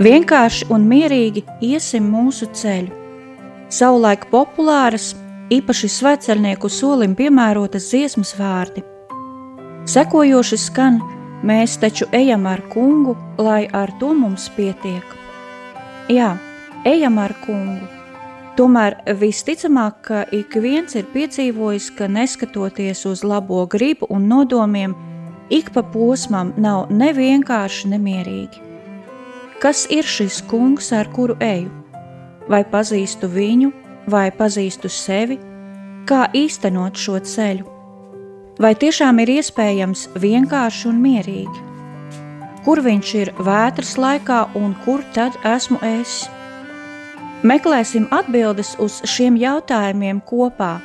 Vienkārši un mierīgi iesim mūsu ceļu. Savulaik populāras, īpaši sveceļnieku solim piemērotas dziesmas vārdi. Sekojoši skan, mēs taču ejam ar kungu, lai ar to mums pietiek. Jā, ejam ar kungu. Tomēr visticamāk, ka ik viens ir piedzīvojis, ka neskatoties uz labo gribu un nodomiem, ik pa posmam nav nevienkārši nemierīgi. Kas ir šis kungs, ar kuru eju? Vai pazīstu viņu, vai pazīstu sevi? Kā īstenot šo ceļu? Vai tiešām ir iespējams vienkārši un mierīgi? Kur viņš ir vētras laikā un kur tad esmu es? Meklēsim atbildes uz šiem jautājumiem kopā,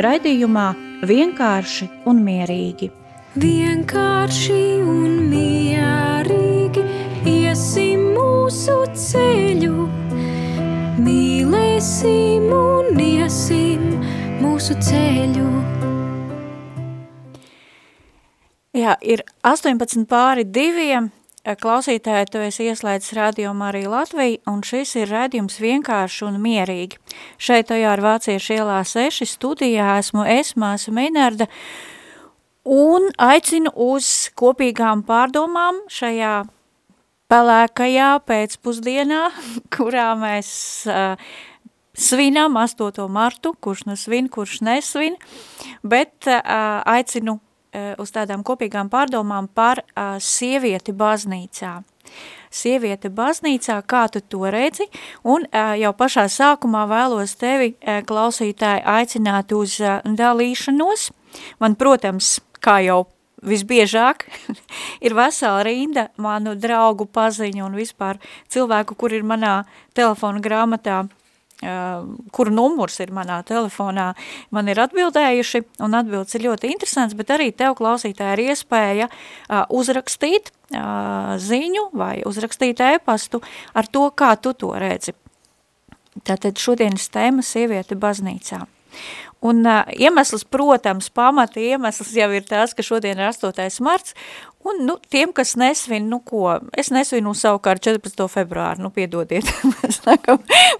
raidījumā vienkārši un mierīgi. Vienkārši un mierīgi mūsu ceļu, mīlēsim un iesim mūsu ceļu. Jā, ir 18 pāri diviem, Klausītāji, tu esi ieslēdzis rādījumu arī Latviju, un šis ir rādījums vienkārši un mierīgi. Šeit tajā ar Vāciešu ielā 6 studijā esmu es, māsa Meinarda, un aicinu uz kopīgām pārdomām šajā pelēkajā pēcpusdienā, kurā mēs uh, svinam 8. martu, kurš nu svin, kurš nesvin, bet uh, aicinu Eh, uz tādām kopīgām pārdomām par uh, sievieti baznīcā. Sieviete baznīcā, kā tu to redzi, un uh, jau pašā sākumā vēlos tevi, uh, klausītāji, aicināt uz uh, dalīšanos. Man, protams, kā jau visbiežāk ir vesela rinda manu draugu paziņu un vispār cilvēku, kur ir manā telefona grāmatā kuru numurs ir manā telefonā, man ir atbildējuši, un atbildes ir ļoti interesants, bet arī tev klausītāji ir iespēja uzrakstīt ziņu vai uzrakstīt e-pastu ar to, kā tu to redzi. Tātad šodienas tēma sieviete baznīcā. Un uh, iemesls, protams, pamata iemesls jau ir tas, ka šodien ir 8. marts, Un, nu, tiem, kas nesvin, nu ko, es nesvinu savukārt 14. februāru, nu, piedodiet, mēs nākam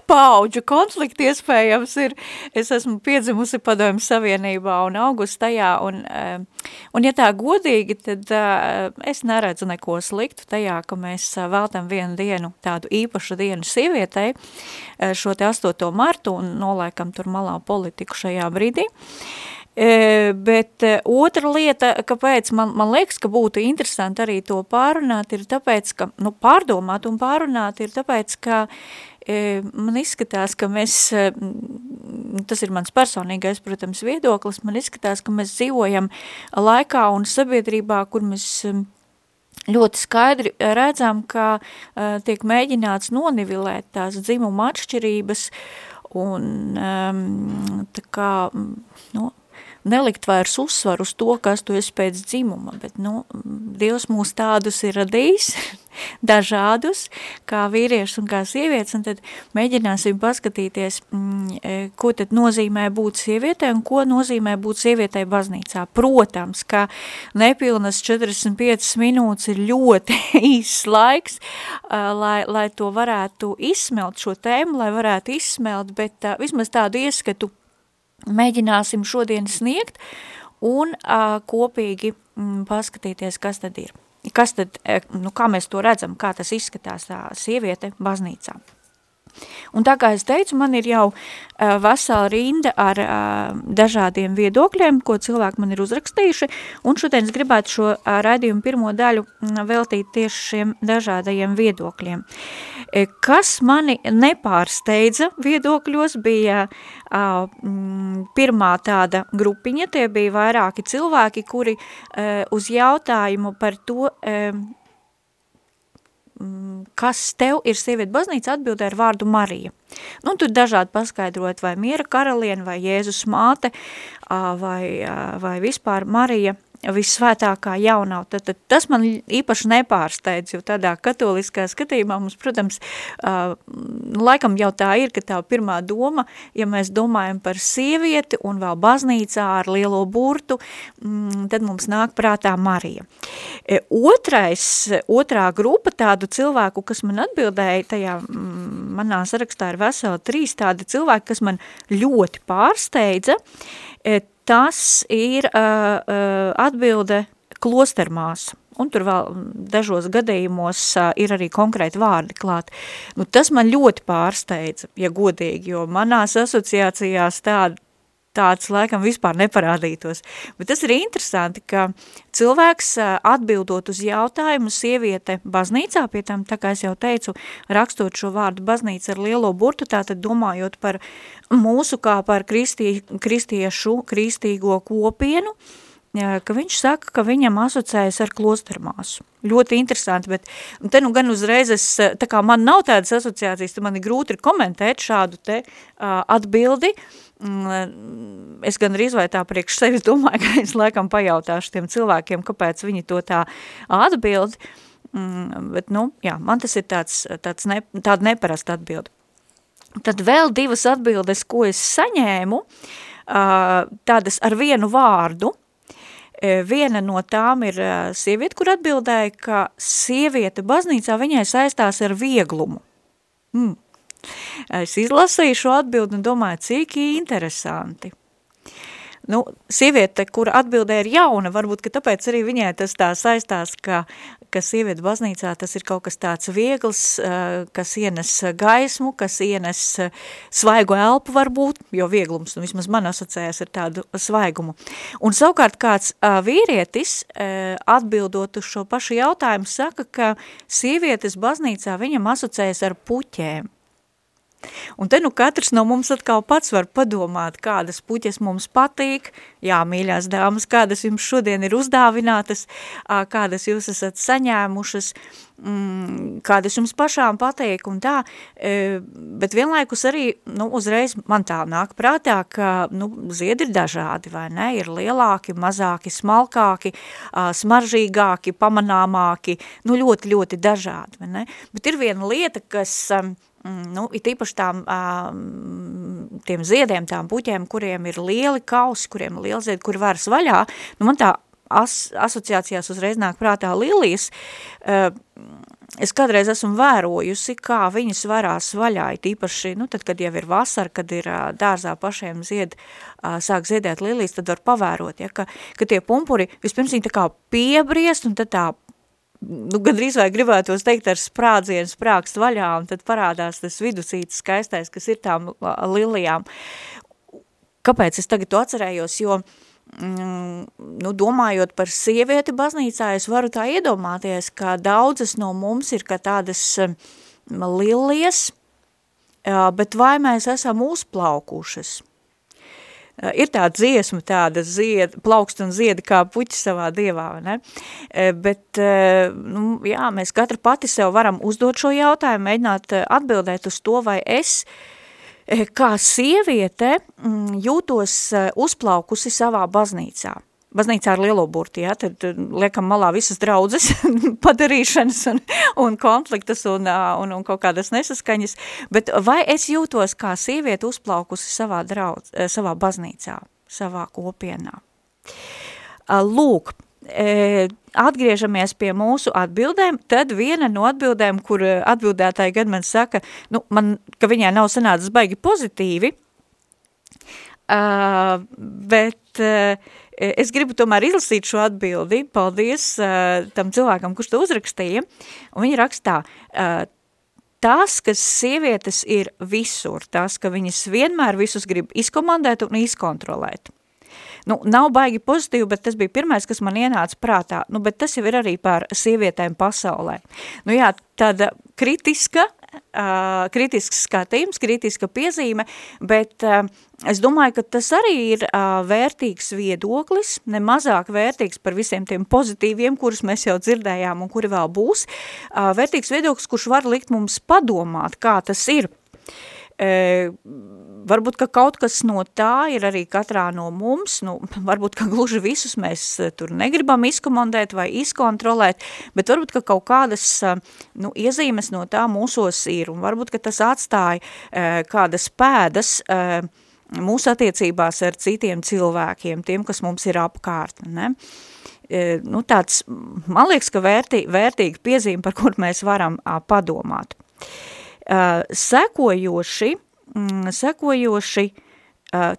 paauģu konflikti iespējams ir, es esmu piedzimusi padomju savienībā un augustu tajā, un, eh, un ja tā godīgi, tad eh, es neredzu neko sliktu tajā, ka mēs eh, veltam vienu dienu, tādu īpašu dienu sievietei, šo te 8. martu un noliekam tur malā politiku šajā brīdī. Uh, bet otra lieta, kāpēc man, man liekas, ka būtu interesanti arī to pārunāt, ir tāpēc, ka, nu, pārdomāt un pārunāt ir tāpēc, ka man izskatās, ka mēs, tas ir mans personīgais, protams, viedoklis, man izskatās, ka mēs dzīvojam laikā un sabiedrībā, kur mēs ļoti skaidri redzam, ka uh, tiek mēģināts nonivilēt tās dzimuma atšķirības un um, tā kā, nu, nelikt vairs uzsvaru uz to, kas tu esi pēc dzimuma, bet, nu, Dievs mūs tādus ir radījis, dažādus, kā vīriešus un kā sievietes, un tad mēģināsim paskatīties, mm, e, ko tad nozīmē būt sievietē un ko nozīmē būt sievietei baznīcā. Protams, ka nepilnas 45 minūtes ir ļoti īsts laiks, lai, lai to varētu izsmelt šo tēmu, lai varētu izsmelt, bet vismaz tādu ieskatu mēģināsim šodien sniegt un uh, kopīgi mm, paskatīties, kas tad ir. Kas tad, nu, kā mēs to redzam, kā tas izskatās tā sieviete baznīcā. Un tā kā es teicu, man ir jau uh, vesela rinda ar uh, dažādiem viedokļiem, ko cilvēki man ir uzrakstījuši, un šodien es gribētu šo uh, raidījumu pirmo daļu uh, veltīt tieši šiem dažādajiem viedokļiem. E, kas mani nepārsteidza viedokļos bija uh, m, pirmā tāda grupiņa, tie bija vairāki cilvēki, kuri uh, uz jautājumu par to, uh, Mm, kas tev ir sieviete baznīca, atbildē ar vārdu Marija. Nu, tur dažādi paskaidrot, vai miera karaliene, vai Jēzus māte, vai, vai vispār Marija visvētākā jaunā. Tad, tad tas man īpaši nepārsteidz, jo tādā katoliskā skatījumā mums, protams, uh, laikam jau tā ir, ka tā pirmā doma, ja mēs domājam par sievieti un vēl baznīcā ar lielo burtu, mm, tad mums nāk prātā Marija. Otrais, otrā grupa tādu cilvēku, kas man atbildēja, tajā manā sarakstā ir veseli trīs tādi cilvēki, kas man ļoti pārsteidza, tas ir uh, atbilde klostermās. Un tur vēl dažos gadījumos uh, ir arī konkrēti vārdi klāt. Nu, tas man ļoti pārsteidza, ja godīgi, jo manās asociācijās tāda tāds laikam vispār neparādītos. Bet tas ir interesanti, ka cilvēks atbildot uz jautājumu sieviete baznīcā, pie tam, tā kā es jau teicu, rakstot šo vārdu baznīca ar lielo burtu, tātad domājot par mūsu kā par kristī, kristiešu, kristīgo kopienu, ka viņš saka, ka viņam asociējas ar klostermāsu. Ļoti interesanti, bet te nu gan uzreiz es, tā kā man nav tādas asociācijas, tad man ir grūti komentēt šādu te uh, atbildi, uh, es gan arī vai tā priekš sevis domāju, ka es laikam pajautāšu tiem cilvēkiem, kāpēc viņi to tā atbild, mm, bet, nu, jā, man tas ir tāds, tāds ne, tāda neparasta atbilde. Tad vēl divas atbildes, ko es saņēmu, tādas ar vienu vārdu, Viena no tām ir sieviete, kur atbildēja, ka sieviete baznīcā viņai saistās ar vieglumu. Mm. Es izlasīju šo atbildi un domāju, cik interesanti. Nu, sieviete, kura atbildē ir jauna, varbūt, ka tāpēc arī viņai tas tā saistās, ka, ka sieviete baznīcā tas ir kaut kas tāds viegls, kas ienes gaismu, kas ienes svaigu elpu varbūt, jo vieglums, nu, vismaz man asociējas ar tādu svaigumu. Un savukārt kāds vīrietis, atbildot uz šo pašu jautājumu, saka, ka sievietes baznīcā viņam asociējas ar puķēm. Un te nu katrs no mums atkal pats var padomāt, kādas puķes mums patīk, jā, mīļās dāmas, kādas jums šodien ir uzdāvinātas, kādas jūs esat saņēmušas, mm, kādas jums pašām patīk un tā, bet vienlaikus arī, nu, uzreiz man tā nāk prātā, ka, nu, ziedi ir dažādi, vai ne, ir lielāki, mazāki, smalkāki, smaržīgāki, pamanāmāki, nu, ļoti, ļoti dažādi, vai ne, bet ir viena lieta, kas nu, it īpaši tām, tiem ziediem, tām puķiem, kuriem ir lieli kausi, kuriem ir lieli ziedi, kuri varas vaļā, nu, man tā as, asociācijās uzreiz nāk prātā lilijas, es kādreiz esmu vērojusi, kā viņas varās vaļā, it īpaši, nu, tad, kad jau ir vasara, kad ir dārzā pašiem zied, sāk ziedēt lilijas, tad var pavērot, ja, ka, ka tie pumpuri, vispirms viņi tā kā piebriest, un tad tā nu, gandrīz vai gribētos teikt ar sprādzienu sprākst vaļā, un tad parādās tas vidusītis skaistais, kas ir tām lilijām. Kāpēc es tagad to atcerējos? Jo, mm, nu, domājot par sievieti baznīcā, es varu tā iedomāties, ka daudzas no mums ir kā tādas lilijas, bet vai mēs esam uzplaukušas? Eh, ir tāda dziesma, tāda zied, plaukst un ziedi kā puķi savā dievā, ne? Eh, bet, eh, nu, jā, mēs katra pati sev varam uzdot šo jautājumu, mēģināt atbildēt uz to, vai es kā sieviete mm, jūtos uzplaukusi savā baznīcā baznīcā ar lielo burti, ja, tad liekam malā visas draudzes padarīšanas un, un konfliktas un, un, un kaut kādas nesaskaņas, bet vai es jūtos kā sieviete uzplaukusi savā, draudz, savā baznīcā, savā kopienā? Lūk, atgriežamies pie mūsu atbildēm, tad viena no atbildēm, kur atbildētāji gan man saka, nu, man, ka viņai nav sanācis baigi pozitīvi, uh, bet uh, es gribu tomēr izlasīt šo atbildi. Paldies uh, tam cilvēkam, kurš to uzrakstīja. Un viņa rakstā, uh, tas, kas sievietes ir visur, tas, ka viņas vienmēr visus grib izkomandēt un izkontrolēt. Nu, nav baigi pozitīvi, bet tas bija pirmais, kas man ienāca prātā. Nu, bet tas jau ir arī par sievietēm pasaulē. Nu jā, tāda kritiska uh, kritisks skatījums, kritiska piezīme, bet uh, es domāju, ka tas arī ir uh, vērtīgs viedoklis, ne mazāk vērtīgs par visiem tiem pozitīviem, kurus mēs jau dzirdējām un kuri vēl būs, uh, vērtīgs viedoklis, kurš var likt mums padomāt, kā tas ir. Uh, varbūt, ka kaut kas no tā ir arī katrā no mums, nu, varbūt, ka gluži visus mēs eh, tur negribam izkomandēt vai izkontrolēt, bet varbūt, ka kaut kādas eh, nu, iezīmes no tā mūsos ir, un varbūt, ka tas atstāja eh, kādas pēdas mūsu attiecībās ar citiem cilvēkiem, tiem, kas mums ir apkārt, ne? nu, tāds, man liekas, ka vērtī, vērtīga piezīme, par kur mēs varam padomāt. Sekojoši, mm, sekojoši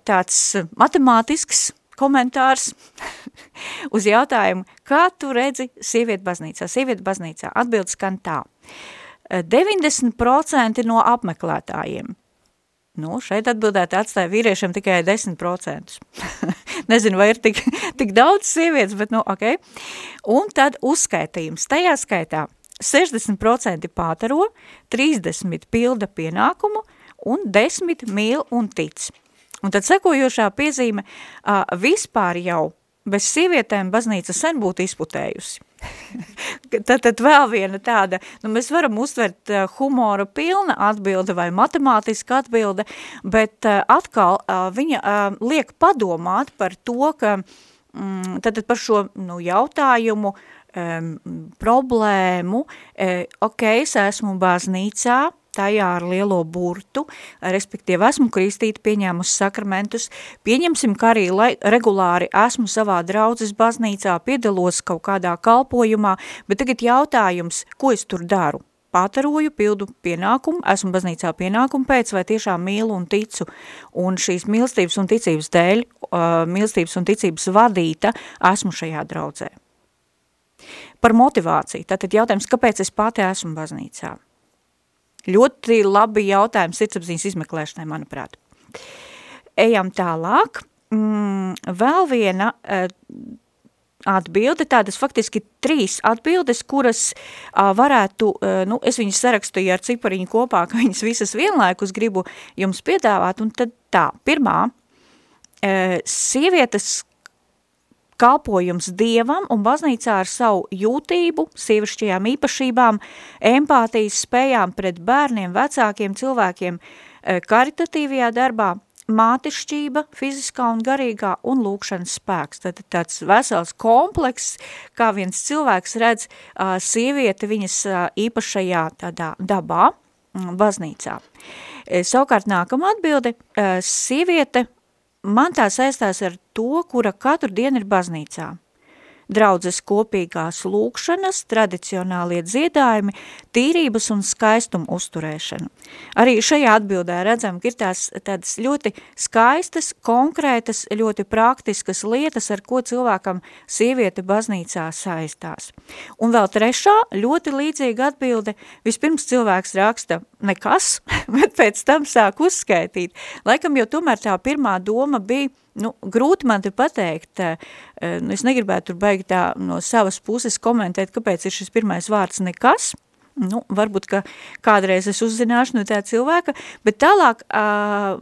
tāds matemātisks komentārs uz jautājumu, kā tu redzi sievieti baznīcā? Sievieti baznīcā atbildes skan tā. 90% no apmeklētājiem. Nu, šeit atbildēt atstāja vīriešiem tikai 10%. Nezinu, vai ir tik, tik daudz sievietes, bet nu, ok. Un tad uzskaitījums. Tajā skaitā 60% pātaro, 30% pilda pienākumu un 10% mīl un tic. Un tad sekojošā piezīme, uh, vispār jau bez sievietēm baznīca sen būtu izputējusi. tad, tad vēl viena tāda, nu mēs varam uztvert uh, humora pilna atbilde vai matemātiska atbilde, bet uh, atkal uh, viņa uh, liek padomāt par to, ka mm, tad par šo nu, jautājumu, um, problēmu, uh, ok, es esmu baznīcā, tajā ar lielo burtu, respektīvi esmu kristīti pieņēmusi sakramentus, pieņemsim, ka arī lai, regulāri esmu savā draudzes baznīcā, piedalos kaut kādā kalpojumā, bet tagad jautājums, ko es tur daru? Pātaroju, pildu pienākumu, esmu baznīcā pienākumu pēc, vai tiešām mīlu un ticu, un šīs mīlestības un ticības dēļ, uh, mīlestības un ticības vadīta, esmu šajā draudzē. Par motivāciju, tātad jautājums, kāpēc es pati esmu baznīcā? Ļoti labi jautājumi sirdsapziņas izmeklēšanai, manuprāt. Ejam tālāk. Mm, vēl viena uh, atbilde, tādas faktiski trīs atbildes, kuras uh, varētu, uh, nu, es viņas sarakstīju ar cipariņu kopā, ka viņas visas vienlaikus gribu jums piedāvāt, un tad tā, pirmā, uh, sievietes kalpojums Dievam un baznīcā ar savu jūtību, sievišķajām īpašībām, empātijas spējām pret bērniem, vecākiem cilvēkiem, e, karitatīvajā darbā, mātišķība, fiziskā un garīgā un lūkšanas spēks. Tad tāds vesels komplekss, kā viens cilvēks redz sievieti viņas īpašajā tādā dabā, baznīcā. E, savukārt nākamā atbilde, sieviete man tā saistās ar to, kura katru dienu ir baznīcā draudzes kopīgās lūkšanas, tradicionālie dziedājumi, tīrības un skaistuma uzturēšana. Arī šajā atbildē redzam, ka ir tās tādas ļoti skaistas, konkrētas, ļoti praktiskas lietas, ar ko cilvēkam sieviete baznīcā saistās. Un vēl trešā, ļoti līdzīga atbilde, vispirms cilvēks raksta nekas, bet pēc tam sāk uzskaitīt. Laikam jau tomēr tā pirmā doma bija, Nu, grūti man te pateikt, eh, nu, es negribētu tur baigi tā no savas puses komentēt, kāpēc ir šis pirmais vārds nekas, nu, varbūt, ka kādreiz es uzzināšu no tā cilvēka, bet tālāk uh,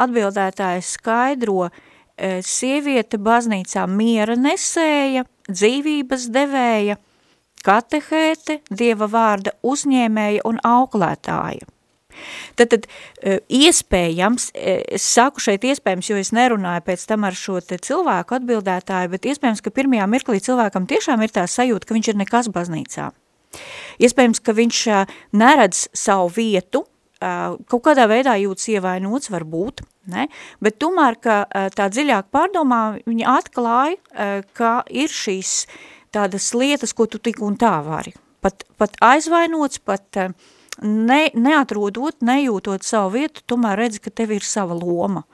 atbildētājs skaidro, uh, sieviete baznīcā miera nesēja, dzīvības devēja, katehēte, dieva vārda uzņēmēja un auklētāja. Tad, tad e, iespējams, e, es saku šeit iespējams, jo es nerunāju pēc tam ar šo te cilvēku atbildētāju, bet iespējams, ka pirmajā mirklī cilvēkam tiešām ir tā sajūta, ka viņš ir nekas baznīcā. Iespējams, ka viņš e, neredz savu vietu, kaut kādā veidā jūtas ievainots, varbūt, ne? bet tomēr, ka tā dziļāk pārdomā viņa atklāja, ka ir šīs tādas lietas, ko tu tik un tā vari. Pat, pat aizvainots, pat uh, ne, neatrodot, nejūtot savu vietu, tomēr redzi, ka tev ir sava loma.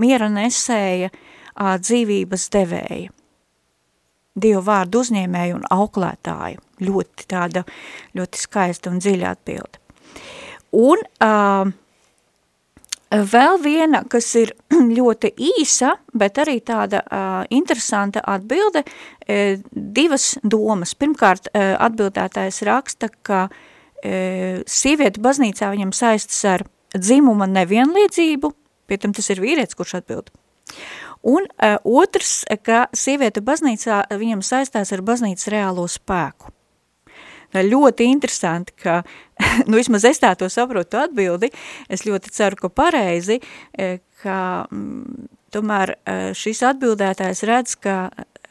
Miera nesēja, dzīvības devēja. Dievu vārdu uzņēmēju un auklētāju. Ļoti tāda, ļoti skaista un dziļa atbilde. Un uh, vēl viena, kas ir ļoti īsa, bet arī tāda uh, interesanta atbilde, uh, divas domas. Pirmkārt, uh, atbildētājs raksta, ka E, sieviete baznīcā viņam saistas ar dzimuma nevienlīdzību, pie tam tas ir vīrietis, kurš atbild. Un uh, otrs, ka sieviete baznīcā viņam saistās ar baznīcas reālo spēku. Tā ļoti interesanti, ka, nu vismaz es tā to saprotu atbildi, es ļoti ceru, ka pareizi, ka m, tomēr šis atbildētājs redz, ka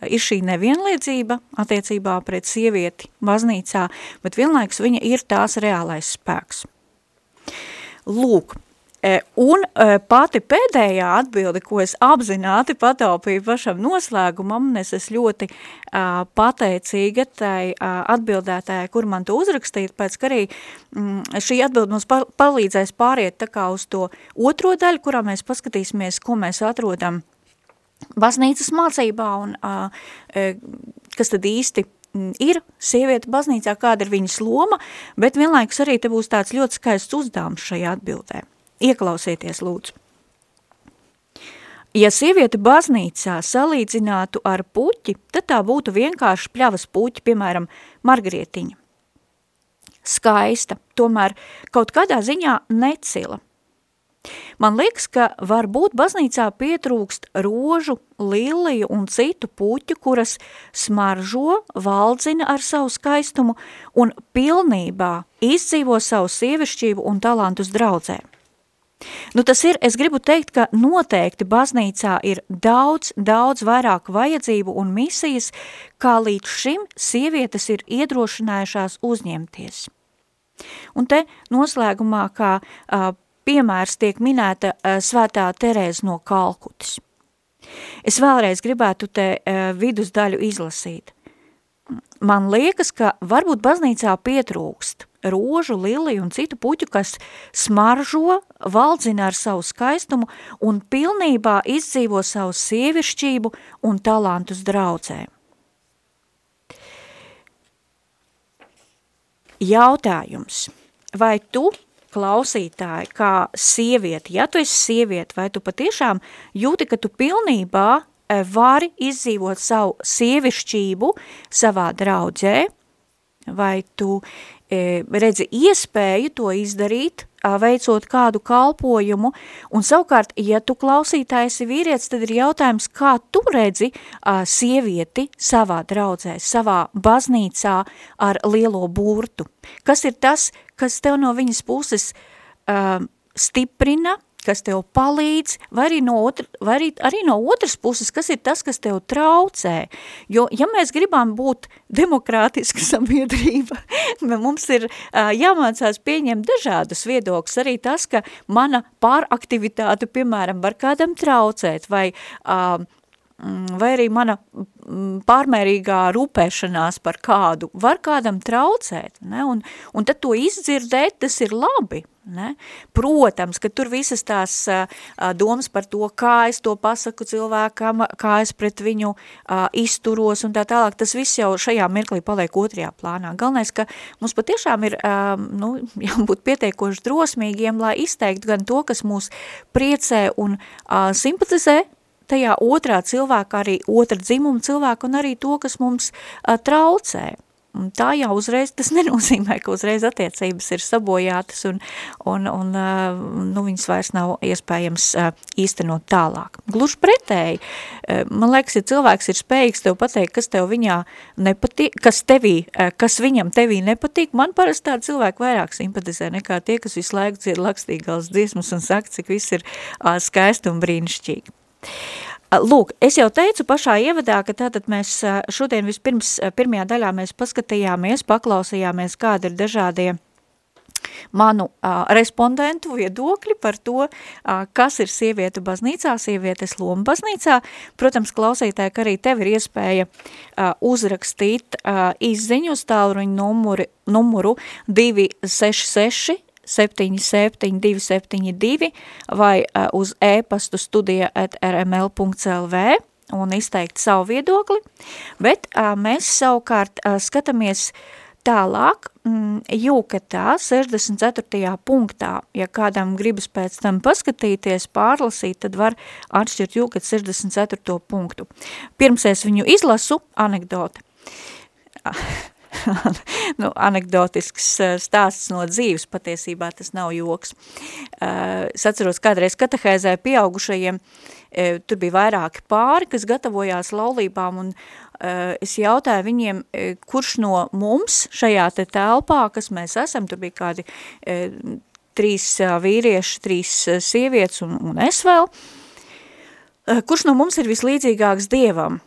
ir šī nevienlīdzība attiecībā pret sievieti baznīcā, bet vienlaikus viņa ir tās reālais spēks. Lūk, E, un e, pati pēdējā atbilde, ko es apzināti pataupīju pašam noslēgumam, un es ļoti pateicīga tai atbildētājai, kur man to uzrakstīt, pēc ka arī mm, šī atbilde mums palīdzēs pāriet tā kā uz to otro daļu, kurā mēs paskatīsimies, ko mēs atrodam baznīcas mācībā un kas tad īsti ir sieviete baznīcā, kāda ir viņas loma, bet vienlaikus arī te būs tāds ļoti skaists uzdevums šajā atbildē. Ieklausieties, lūdzu. Ja sieviete baznīcā salīdzinātu ar puķi, tad tā būtu vienkārši pļavas puķi, piemēram, margrietiņa. Skaista, tomēr kaut kādā ziņā necila. Man liekas, ka varbūt baznīcā pietrūkst rožu, liliju un citu puķu, kuras smaržo, valdzina ar savu skaistumu un pilnībā izdzīvo savu sievišķību un talantus draudzēm. Nu, tas ir, es gribu teikt, ka noteikti baznīcā ir daudz, daudz vairāk vajadzību un misijas, kā līdz šim sievietes ir iedrošinājušās uzņemties. Un te noslēgumā, kā uh, piemērs tiek minēta uh, svētā Terēza no Kalkutas. Es vēlreiz gribētu te uh, vidusdaļu izlasīt. Man liekas, ka varbūt baznīcā pietrūkst rožu, liliju un citu puķu, kas smaržo, valdzina ar savu skaistumu un pilnībā izdzīvo savu sievišķību un talantus draudzē. Jautājums, vai tu, klausītāji, kā sievieti, ja tu esi sievieti, vai tu patiešām jūti, ka tu pilnībā eh, vari izdzīvot savu sievišķību savā draudzē, vai tu E, redzi iespēju to izdarīt, veicot kādu kalpojumu, un savukārt, ja tu klausītājs ir vīrietis, tad ir jautājums, kā tu redzi sievieti savā draudzē, savā baznīcā ar lielo burtu. Kas ir tas, kas tev no viņas puses uh, stiprina, kas tev palīdz, vai arī, no otra, vai arī, arī no otras puses, kas ir tas, kas tev traucē. Jo, ja mēs gribam būt demokrātiska sabiedrība, mums ir uh, jāmācās pieņemt dažādus viedokļus. Arī tas, ka mana pāraktivitāte, piemēram, var kādam traucēt, vai uh, vai arī mana pārmērīgā rūpēšanās par kādu var kādam traucēt, ne? Un, un tad to izdzirdēt, tas ir labi, Ne? Protams, ka tur visas tās uh, domas par to, kā es to pasaku cilvēkam, kā es pret viņu uh, izturos un tā tālāk, tas viss jau šajā mirklī paliek otrajā plānā. Galvenais, ka mums patiešām ir uh, nu, jābūt pietiekoši drosmīgiem, lai izteiktu gan to, kas mūs priecē un uh, simpatizē, tajā otrā cilvēka, arī otra dzimuma cilvēka un arī to, kas mums uh, traucē. Un tā jau uzreiz, tas nenozīmē, ka uzreiz attiecības ir sabojātas un, un, un nu, viņas vairs nav iespējams īstenot tālāk. Gluži pretēji, man liekas, ja cilvēks ir spējīgs tev pateikt, kas tev viņā nepatīk, kas tevī, kas viņam tevī nepatīk, man parasti tādi cilvēki vairāk simpatizē nekā tie, kas visu laiku dzied lakstīgās dziesmas un saka, cik viss ir skaisti un brīnišķīgi. Lūk, es jau teicu pašā ievadā, ka tātad mēs šodien vispirms pirmajā daļā mēs paskatījāmies, paklausījāmies, kādi ir dažādie manu uh, respondentu viedokļi par to, uh, kas ir sievietu baznīcā, sievietes loma baznīcā. Protams, klausītāji, ka arī tev ir iespēja uh, uzrakstīt uh, izziņu uz tālruņu numuru, numuru 266 77 272 vai uh, uz e-pastu studija at rml.lv un izteikt savu viedokli, bet uh, mēs savukārt uh, skatāmies tālāk, mm, jūkatā 64. punktā, ja kādam gribas pēc tam paskatīties, pārlasīt, tad var atšķirt jūkat 64. punktu. Pirms es viņu izlasu, anekdote. nu, anekdotisks eh, stāsts no dzīves, patiesībā tas nav joks. Uh, es atceros kādreiz katehēzē pieaugušajiem, uh, tur bija vairāki pāri, kas gatavojās laulībām, un es jautāju viņiem, kurš no mums šajā te telpā, kas mēs esam, tur bija kādi trīs vīrieši, trīs sievietes un, un es vēl, kurš no mums ir vislīdzīgāks Dievam?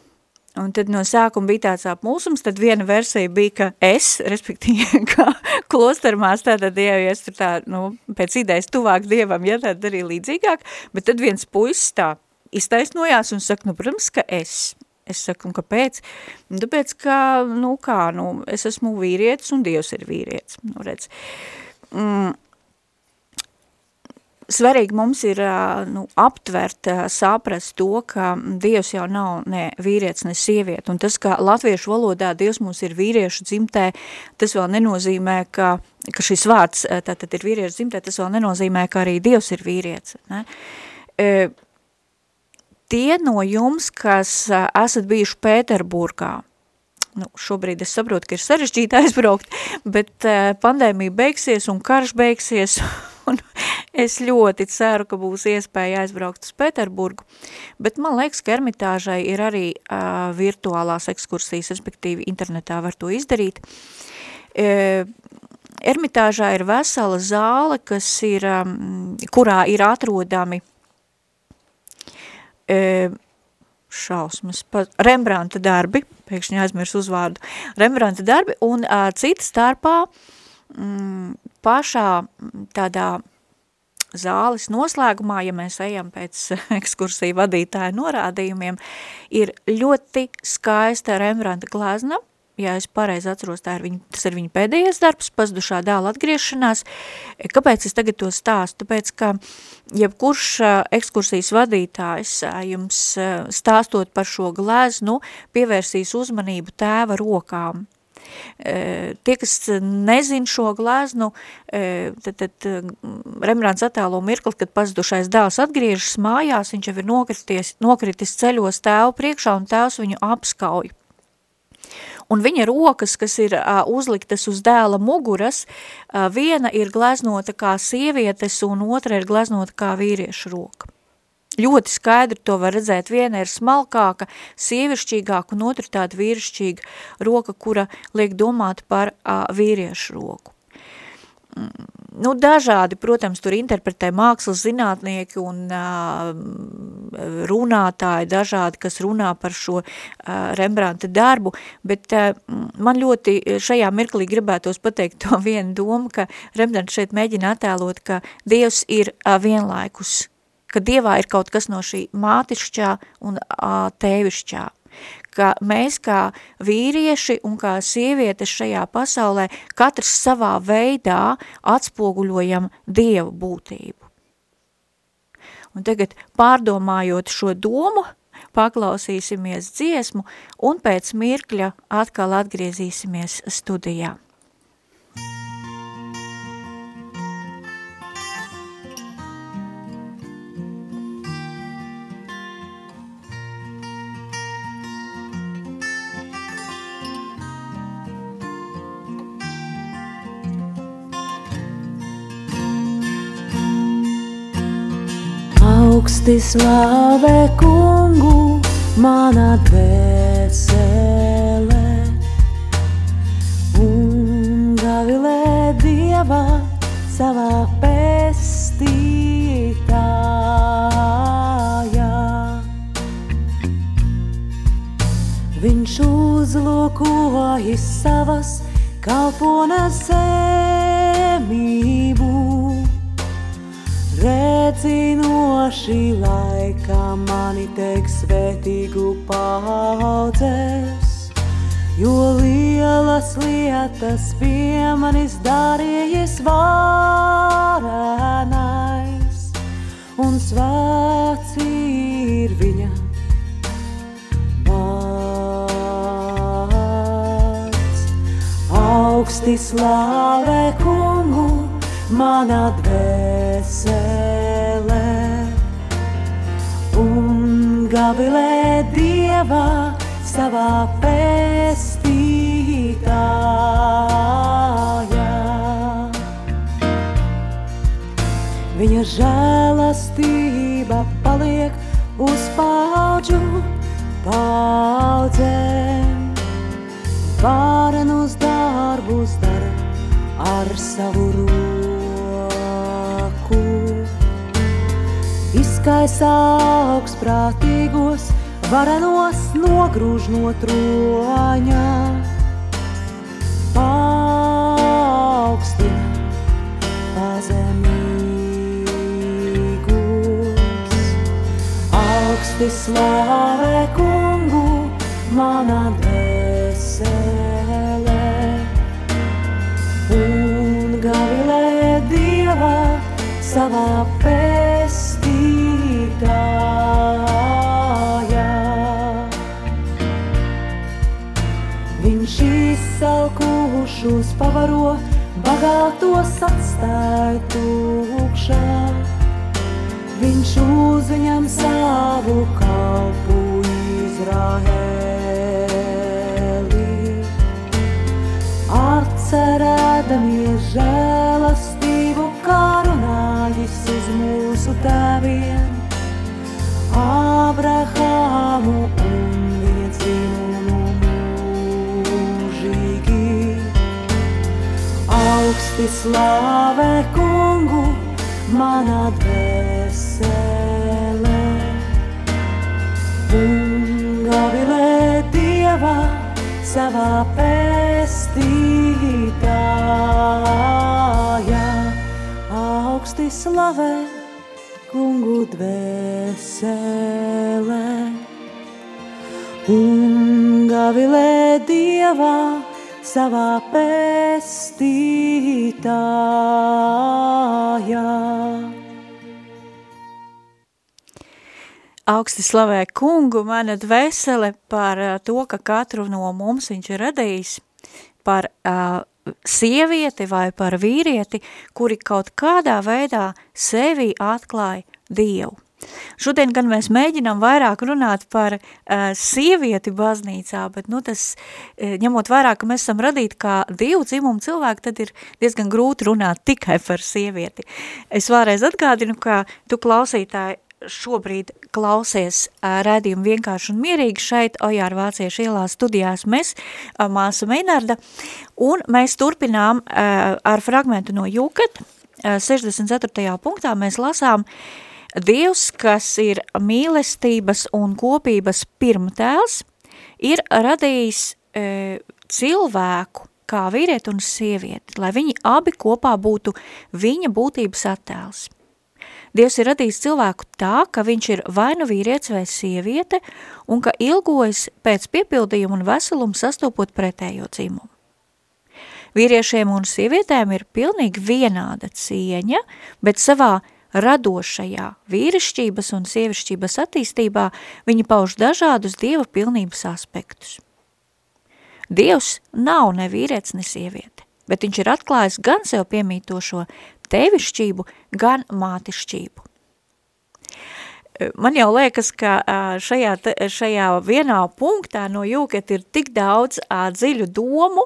Un tad no sākuma bija tāds apmulsums, tad viena versija bija, ka es, respektīvi, kā klostermās, tātad ievies tur tā, nu, pēc idejas tuvāk dievam, ja tad arī līdzīgāk, bet tad viens puisis tā iztaisnojās un saka, nu, protams, ka es. Es saku, un kāpēc? Tāpēc, ka, nu, kā, nu, es esmu vīrietis un Dievs ir vīrietis, nu, redz. Mm, svarīgi mums ir nu, aptvert, saprast to, ka Dievs jau nav ne vīrietis, ne sieviete, un tas, ka latviešu valodā Dievs mums ir vīriešu dzimtē, tas vēl nenozīmē, ka, ka šis vārds tātad ir vīriešu dzimtē, tas vēl nenozīmē, ka arī Dievs ir vīrietis. Ne? E, tie no jums, kas esat bijuši Pēterburgā, nu, šobrīd es saprotu, ka ir sarežģīti aizbraukt, bet pandēmija beigsies un karš beigsies, un es ļoti ceru, ka būs iespēja aizbraukt uz Pēterburgu, bet man liekas, ka Ermitāžai ir arī uh, virtuālās ekskursijas, respektīvi internetā var to izdarīt. Uh, Ermitāžā ir vesela zāle, kas ir, um, kurā ir atrodami uh, šausmas, pa, Rembrandta darbi, pēkšņi aizmirs uzvārdu, Rembrandta darbi, un uh, cita starpā mm, pašā tādā zāles noslēgumā, ja mēs ejam pēc ekskursiju vadītāja norādījumiem, ir ļoti skaista Rembrandta glazna, ja es pareizi atceros, tā ir viņa, tas ir viņa pēdējais darbs, pazudušā dēla atgriešanās. Kāpēc es tagad to stāstu? Tāpēc, ka jebkurš ekskursijas vadītājs jums stāstot par šo gleznu pievērsīs uzmanību tēva rokām. Tie, kas nezin šo gleznu, tad, tad Rembrandts attēlo mirkli, kad pazudušais dēls atgriežas mājās, viņš jau ir nokritis, nokritis ceļos tēvu priekšā un tēvs viņu apskauj un viņa rokas, kas ir uh, uzliktas uz dēla muguras, uh, viena ir gleznota kā sievietes un otra ir gleznota kā vīrieša roka. Ļoti skaidri to var redzēt, viena ir smalkāka, sievišķīgāka un otra tāda vīrišķīga roka, kura liek domāt par uh, vīriešu roku. Nu, dažādi, protams, tur interpretē mākslas zinātnieki un uh, runātāji dažādi, kas runā par šo uh, Rembrandta darbu, bet uh, man ļoti šajā mirklī gribētos pateikt to vienu domu, ka Rembrandts šeit mēģina attēlot, ka Dievs ir uh, vienlaikus, ka Dievā ir kaut kas no šī mātišķā un uh, tēvišķā ka mēs kā vīrieši un kā sievietes šajā pasaulē katrs savā veidā atspoguļojam Dievu būtību. Un tagad pārdomājot šo domu, paklausīsimies dziesmu un pēc mirkļa atkal atgriezīsimies studijā. Augsti slavē kungu manā dvēselē un gavilē dievā savā pestītājā. Viņš uzlūkojas savas kalponas zemību Redzinoši laikā mani teiks svētīgu paudzes, jo lielas lietas pie manis darījies varenais, un svēts ir viņa vārds. Augsti slāvē kungu manā dvēselē un gavilē dievā savā pestītājā. Viņa žēlastība paliek uz paudžu paudzēm, varenus darbus dara ar savu roku izkaisa augstprātīgos, varenos nogrūž no troņa. Paaugstina pazemīgus, augsti slavē kungu mana dvēsele. Un gavilē Dieva savā pestītājā. Izsalkušos pavaro, bagātos atstāja tūkšā. Viņš uzņem savu kalpu Izraēlī. Atcerēdamies žēlastību, kā runājis uz mūsu tēviem, Augsti slāvē kungu, manā dvēselē. Un gavilē Dievā savā pestītājā. Augsti slavē kungu dvēselē. Un gavilē Dievā savā pestītājā. Augsti slavē kungu, mana dvēsele par uh, to, ka katru no mums viņš ir radījis, par uh, sievieti vai par vīrieti, kuri kaut kādā veidā sevi atklāja Dievu. Šodien gan mēs mēģinām vairāk runāt par uh, sievieti baznīcā, bet nu, tas, uh, ņemot vairāk, ka mēs esam radīti kā divu dzimumu cilvēku, tad ir diezgan grūti runāt tikai par sievieti. Es vēlreiz atgādinu, ka tu klausītāji šobrīd klausies uh, rēdījumu vienkārši un mierīgi šeit, Ojāra Vāciešu ielā studijās mēs, uh, māsa Meinarda, un mēs turpinām uh, ar fragmentu no Jūkat, uh, 64. punktā mēs lasām, Dievs, kas ir mīlestības un kopības pirmtēls, ir radījis uh, cilvēku kā vīrieti un sievieti, lai viņi abi kopā būtu viņa būtības attēls. Dievs ir radījis cilvēku tā, ka viņš ir vai nu vīrietis vai sieviete, un ka ilgojas pēc piepildījuma un veseluma sastopot pretējo dzimumu. Vīriešiem un sievietēm ir pilnīgi vienāda cieņa, bet savā radošajā vīrišķības un sievišķības attīstībā viņi pauž dažādus dieva pilnības aspektus. Dievs nav ne vīrietis, ne sieviete, bet viņš ir atklājis gan sev piemītošo tevišķību, gan mātišķību. Man jau liekas, ka šajā, šajā vienā punktā no jūket ir tik daudz dziļu domu,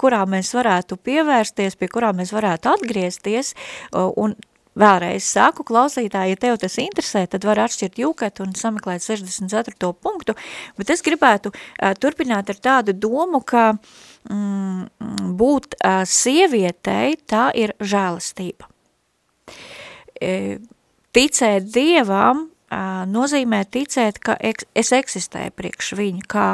kurā mēs varētu pievērsties, pie kurām mēs varētu atgriezties, un Vēlreiz saku, klausītāji, ja tev tas interesē, tad var atšķirt jūkat un sameklēt 64. punktu, bet es gribētu uh, turpināt ar tādu domu, ka mm, būt uh, sievietei tā ir žēlastība. E, ticēt Dievam uh, nozīmē ticēt, ka eks, es eksistēju priekš viņu kā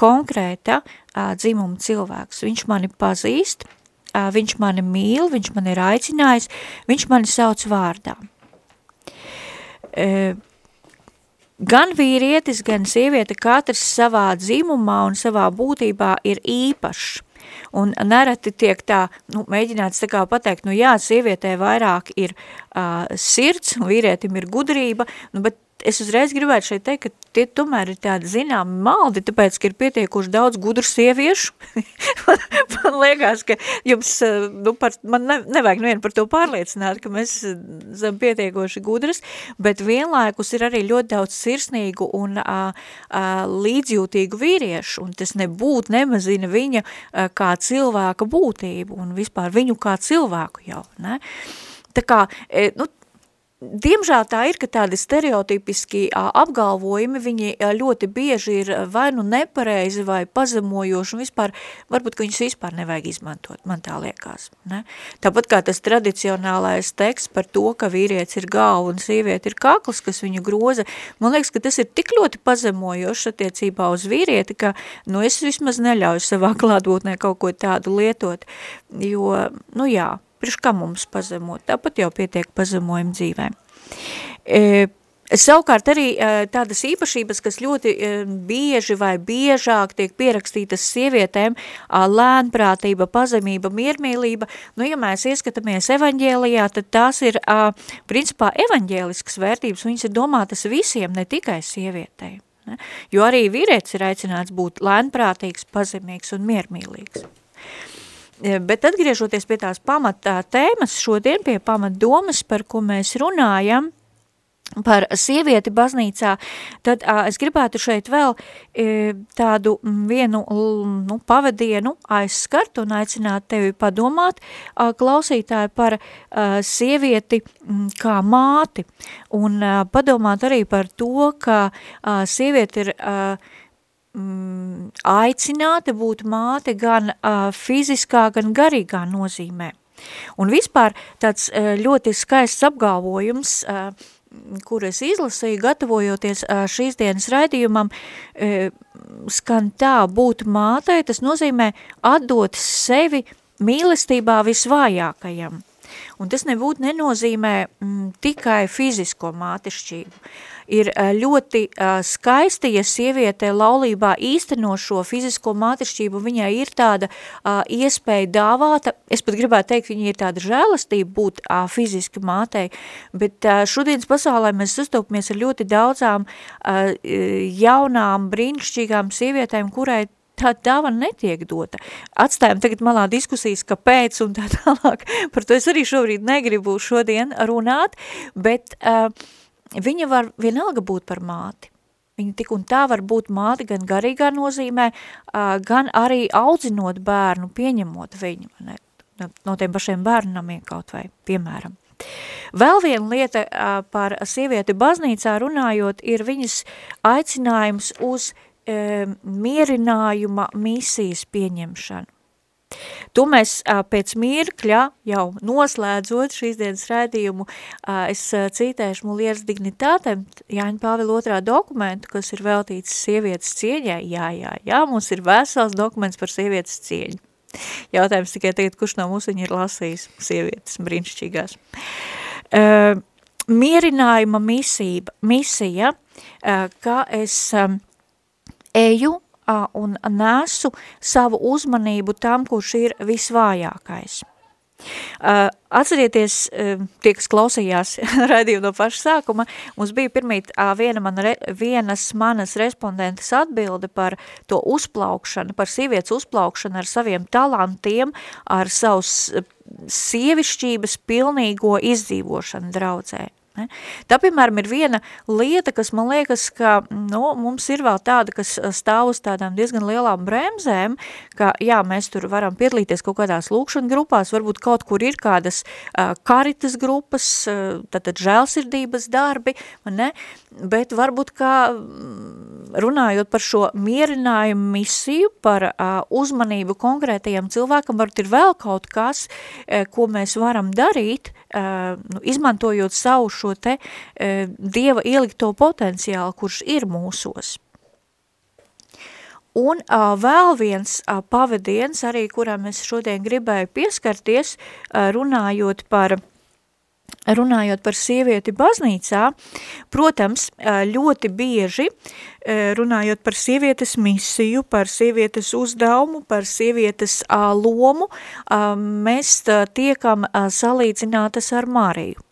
konkrēta uh, dzimuma cilvēks. Viņš mani pazīst, viņš mani mīl, viņš mani ir aicinājis, viņš mani sauc vārdā. Gan vīrietis, gan sieviete, katrs savā dzimumā un savā būtībā ir īpašs. Un nereti tiek tā, nu, mēģināts tā kā pateikt, nu jā, sievietē vairāk ir uh, sirds, vīrietim ir gudrība, nu, bet es uzreiz gribētu šeit teikt, ka tie tomēr ir tādi zināmi maldi, tāpēc, ka ir pietiekuši daudz gudru sieviešu. man, man liekas, ka jums, nu, par, man ne, nevajag nevienu par to pārliecināt, ka mēs esam pietiekoši gudras, bet vienlaikus ir arī ļoti daudz sirsnīgu un a, a, līdzjūtīgu vīriešu, un tas nebūtu nemazina viņa a, kā cilvēka būtību, un vispār viņu kā cilvēku jau, ne? Tā kā, e, nu, Diemžēl tā ir, ka tādi stereotipiski apgalvojumi, viņi ļoti bieži ir vai nu nepareizi vai pazemojoši un vispār, varbūt, ka viņus vispār nevajag izmantot, man tā liekas. Ne? Tāpat kā tas tradicionālais teksts par to, ka vīrietis ir galva un sieviete ir kakls, kas viņu groza, man liekas, ka tas ir tik ļoti pazemojoši attiecībā uz vīrieti, ka, nu, es vismaz neļauju savā klātbūtnē kaut ko tādu lietot, jo, nu jā, priekš kā mums pazemot, tāpat jau pietiek pazemojumu dzīvēm. E, Savukārt arī e, tādas īpašības, kas ļoti e, bieži vai biežāk tiek pierakstītas sievietēm, lēnprātība, pazemība, miermīlība, nu, ja mēs ieskatāmies evaņģēlijā, tad tās ir, principā, evaņģēliskas vērtības, viņas ir domātas visiem, ne tikai sievietēm. Ne? Jo arī vīrietis ir aicināts būt lēnprātīgs, pazemīgs un miermīlīgs. Eh, bet atgriežoties pie tās pamatā tēmas, šodien pie pamatdomas, par ko mēs runājam, par sievieti baznīcā, tad a, es gribētu šeit vēl e, tādu vienu nu, pavadienu aizskart un aicināt tevi padomāt, a, klausītāji, par a, sievieti m, kā māti. Un a, padomāt arī par to, ka a, sievieti ir a, mm, aicināta būt māte gan uh, fiziskā, gan garīgā nozīmē. Un vispār tāds uh, ļoti skaists apgalvojums, uh, kur es izlasīju, gatavojoties uh, šīs dienas raidījumam, uh, skan tā, būt mātei, tas nozīmē atdot sevi mīlestībā visvājākajam. Un tas nebūtu nenozīmē mm, tikai fizisko mātešķību. Ir ļoti skaisti, ja sieviete laulībā īsteno šo fizisko mātešķību, viņai ir tāda iespēja dāvāta, es pat gribētu teikt, viņai ir tāda žēlastība būt fiziski mātei, bet šodienas pasaulē mēs sastopamies ar ļoti daudzām jaunām, brīnišķīgām sievietēm, kurai tā dāvana netiek dota. Atstājam tagad malā diskusijas, kāpēc un tā tālāk. Par to es arī šobrīd negribu šodien runāt, bet uh, viņa var vienalga būt par māti. Viņa tik un tā var būt māte gan garīgā nozīmē, gan arī audzinot bērnu, pieņemot viņu, ne, no tiem pašiem bērnamiem kaut vai, piemēram. Vēl viena lieta par sievieti baznīcā runājot, ir viņas aicinājums uz e, mierinājuma misijas pieņemšanu. To mēs pēc mirkļa, jau noslēdzot šīs dienas rēdījumu, es citēšu Mulieras dignitātēm Jāņa Pāvila otrā dokumentu, kas ir veltīts sievietes cieņai. Jā, jā, jā, mums ir vesels dokuments par sievietes cieņu. Jautājums tikai tagad, kurš no mums viņi ir lasījis sievietes brīnišķīgās. Uh, mierinājuma misība, misija, uh, kā es um, eju un nesu savu uzmanību tam, kurš ir visvājākais. Atcerieties, uh, tie, kas klausījās raidījumu no paša sākuma, mums bija pirmīt viena man re, vienas manas respondentes atbilde par to uzplaukšanu, par sievietes uzplaukšanu ar saviem talantiem, ar savus sievišķības pilnīgo izdzīvošanu draudzē. Ne? Tā, piemēram, ir viena lieta, kas man liekas, ka nu, mums ir vēl tāda, kas stāv uz tādām diezgan lielām bremzēm, ka jā, mēs tur varam piedalīties kaut kādās lūkšana grupās, varbūt kaut kur ir kādas uh, karitas grupas, uh, tātad žēlsirdības darbi, ne? bet varbūt kā runājot par šo mierinājumu misiju, par uh, uzmanību konkrētajam cilvēkam, varbūt ir vēl kaut kas, uh, ko mēs varam darīt, nu, izmantojot savu šo te uh, Dieva ielikto potenciālu, kurš ir mūsos. Un uh, vēl viens uh, pavadiens, arī kuram es šodien gribēju pieskarties, uh, runājot par runājot par sievieti baznīcā, protams, ļoti bieži runājot par sievietes misiju, par sievietes uzdevumu, par sievietes lomu, mēs tiekam salīdzinātas ar Mariju.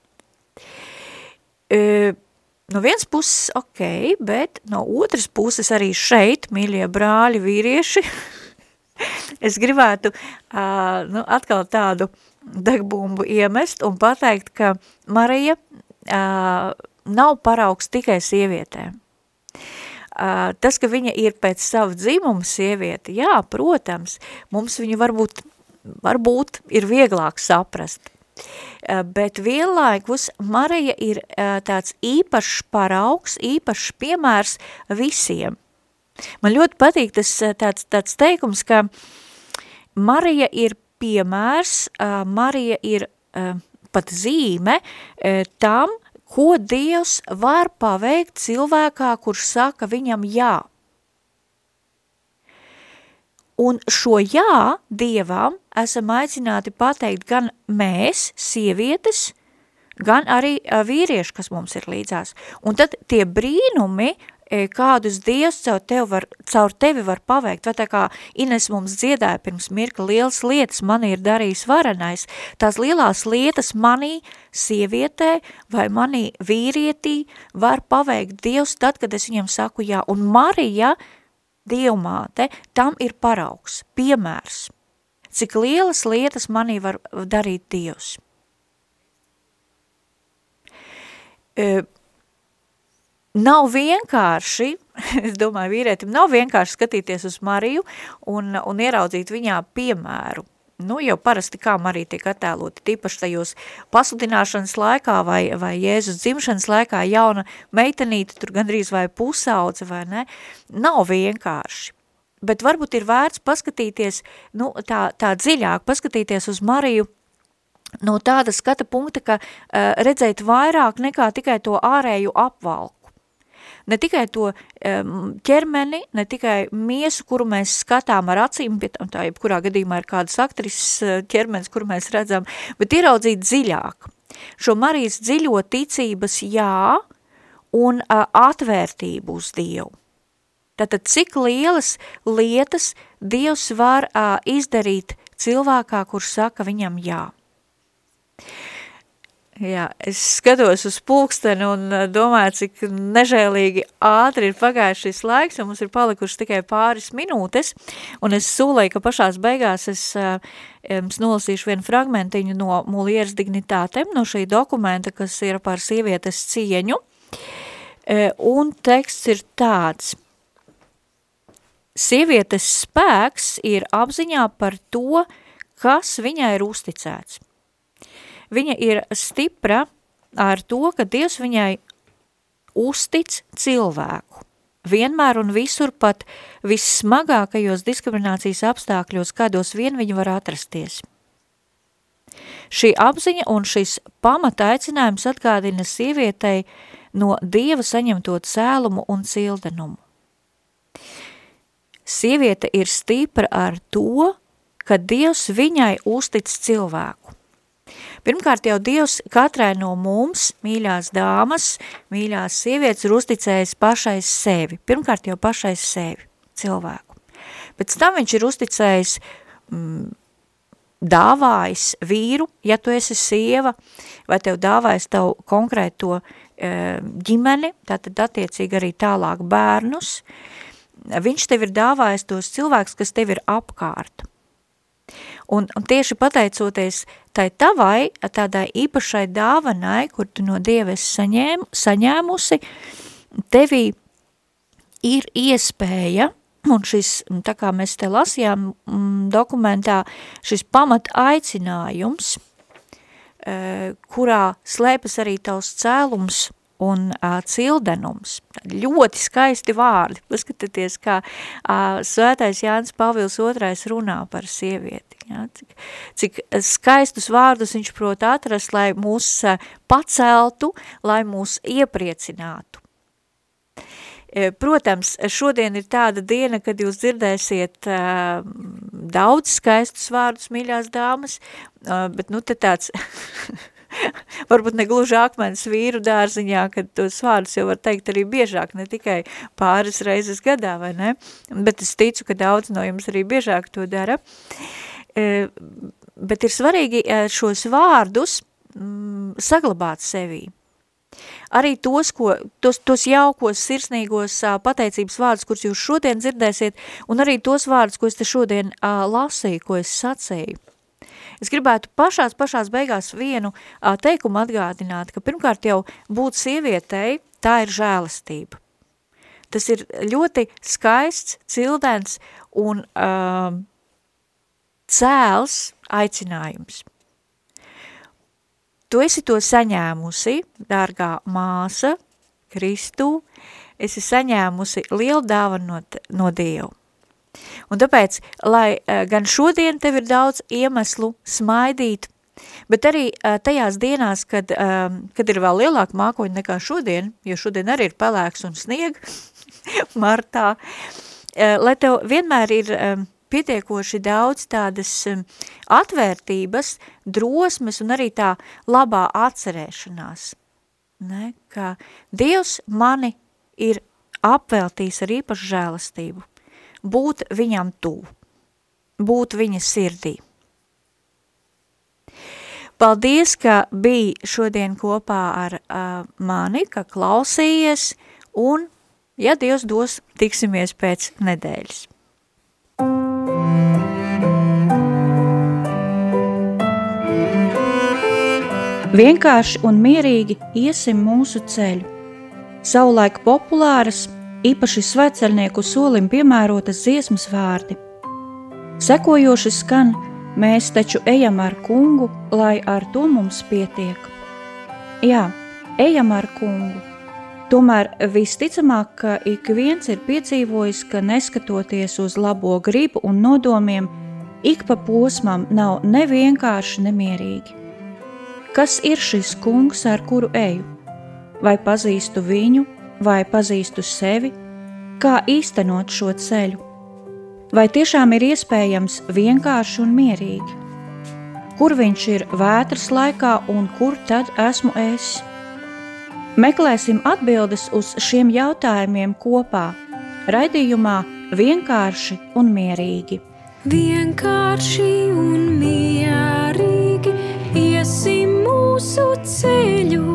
No viens puses ok, bet no otras puses arī šeit, mīļie brāļi vīrieši, es gribētu nu, atkal tādu uh, degbumbu iemest un pateikt, ka Marija uh, nav paraugs tikai sievietēm. Uh, tas, ka viņa ir pēc sava dzimuma sieviete, jā, protams, mums viņa varbūt, varbūt ir vieglāk saprast, bet vienlaikus Marija ir tāds īpašs paraugs, īpašs piemērs visiem. Man ļoti patīk tas tāds, tāds teikums, ka Marija ir piemērs, Marija ir pat zīme tam, ko Dievs var paveikt cilvēkā, kurš saka viņam jā. Un šo jā Dievam esam aicināti pateikt gan mēs, sievietes, gan arī vīrieši, kas mums ir līdzās. Un tad tie brīnumi, kādus Dievs caur tevi, var, caur tevi var paveikt, vai tā kā Ines mums dziedāja pirms mirka lielas lietas, manī ir darījis varenais, tās lielās lietas manī sievietē vai manī vīrietī var paveikt Dievs tad, kad es viņam saku jā, un Marija, Dievmāte, tam ir paraugs, piemērs, cik lielas lietas manī var darīt Dievs. Uh, nav vienkārši, es domāju, vīrietim nav vienkārši skatīties uz Mariju un, un ieraudzīt viņā piemēru. Nu, jau parasti kā Marija tiek attēlota, tīpaši tajos pasludināšanas laikā vai, vai Jēzus dzimšanas laikā jauna meitenīte, tur gandrīz vai pusaudze vai ne, nav vienkārši. Bet varbūt ir vērts paskatīties, nu, tā, tā dziļāk, paskatīties uz Mariju no tāda skata punkta, ka uh, redzēt vairāk nekā tikai to ārēju apvalku ne tikai to um, ķermeni, ne tikai miesu, kuru mēs skatām ar acīm, bet tā jebkurā gadījumā ir kādas aktrises eh, ķermenis, kuru mēs redzam, bet ieraudzīt dziļāk. Šo Marijas dziļo ticības jā un uh, atvērtību uz Dievu. Tātad cik lielas lietas Dievs var uh, izdarīt cilvēkā, kurš saka viņam jā. Jā, es skatos uz pulksteni un uh, domāju, cik nežēlīgi ātri ir pagājis šis laiks, un mums ir palikuši tikai pāris minūtes, un es sūlēju, ka pašās beigās es uh, nolasīšu vienu fragmentiņu no Mulieras dignitātēm, no šī dokumenta, kas ir par sievietes cieņu, uh, un teksts ir tāds. Sievietes spēks ir apziņā par to, kas viņai ir uzticēts viņa ir stipra ar to, ka Dievs viņai uztic cilvēku. Vienmēr un visur pat vissmagākajos diskriminācijas apstākļos, kādos vien viņa var atrasties. Šī apziņa un šis pamata aicinājums atgādina sievietei no Dieva saņemto cēlumu un cildenumu. Sieviete ir stipra ar to, ka Dievs viņai uztic cilvēku. Pirmkārt jau Dievs katrai no mums, mīļās dāmas, mīļās sievietes, ir uzticējis pašai sevi. Pirmkārt jau pašai sevi, cilvēku. Pēc tam viņš ir uzticējis mm, dāvājis vīru, ja tu esi sieva, vai tev dāvājis tavu konkrēto e, ģimeni, tātad attiecīgi arī tālāk bērnus, viņš tev ir dāvājis tos cilvēkus, kas tev ir apkārt. Un, un tieši pateicoties tai tavai, tādai īpašai dāvanai, kur tu no Dieva esi saņēm, saņēmusi, tevī ir iespēja, un šis, tā kā mēs te lasījām mm, dokumentā, šis pamat aicinājums, e, kurā slēpas arī tavs cēlums un uh, cildenums. Ļoti skaisti vārdi. Paskatieties, kā uh, svētais Jānis Pavils II runā par sievieti. Ja, cik, cik skaistus vārdus viņš prot atrast, lai mūs paceltu, lai mūs iepriecinātu. Protams, šodien ir tāda diena, kad jūs dzirdēsiet uh, daudz skaistus vārdus, mīļās dāmas, uh, bet nu te tāds varbūt ne gluži akmens vīru dārziņā, kad tos vārdus jau var teikt arī biežāk, ne tikai pāris reizes gadā, vai ne? Bet es ticu, ka daudz no jums arī biežāk to dara. E, bet ir svarīgi e, šos vārdus mm, saglabāt sevī. Arī tos, ko, tos, tos jaukos, sirsnīgos pateicības vārdus, kurus jūs šodien dzirdēsiet, un arī tos vārdus, ko es te šodien lasīju, ko es sacīju. Es gribētu pašās, pašās beigās vienu uh, teikumu atgādināt, ka pirmkārt jau būt sievietei, tā ir žēlastība. Tas ir ļoti skaists, cildens un uh, cēls aicinājums. tu esi to saņēmusi, dārgā māsa, Kristū, esi saņēmusi lielu dāvanu no, no Dievu. Un tāpēc, lai uh, gan šodien tev ir daudz iemeslu smaidīt, bet arī uh, tajās dienās, kad, um, kad ir vēl lielāka mākoņa nekā šodien, jo šodien arī ir pelēks un snieg martā, lai tev vienmēr ir pietiekoši daudz tādas atvērtības, drosmes un arī tā labā atcerēšanās, ne? ka Dievs mani ir apveltījis ar īpašu žēlastību, būt viņam tuvu, būt viņa sirdī. Paldies, ka biji šodien kopā ar uh, mani, ka klausījies, un, ja Dievs dos, tiksimies pēc nedēļas. Vienkārši un mierīgi iesim mūsu ceļu. Savulaik populāras, īpaši sveceļnieku solim piemērotas dziesmas vārdi. Sekojoši skan, mēs taču ejam ar kungu, lai ar to mums pietiek. Jā, ejam ar kungu. Tomēr visticamāk, ka ik viens ir piedzīvojis, ka neskatoties uz labo gribu un nodomiem, ik pa posmam nav nevienkārši nemierīgi. Kas ir šis kungs, ar kuru eju? Vai pazīstu viņu, vai pazīstu sevi? Kā īstenot šo ceļu? Vai tiešām ir iespējams vienkārši un mierīgi? Kur viņš ir vētras laikā un kur tad esmu es? Meklēsim atbildes uz šiem jautājumiem kopā, raidījumā vienkārši un mierīgi. Vienkārši un mierīgi iesim mūsu ceļu,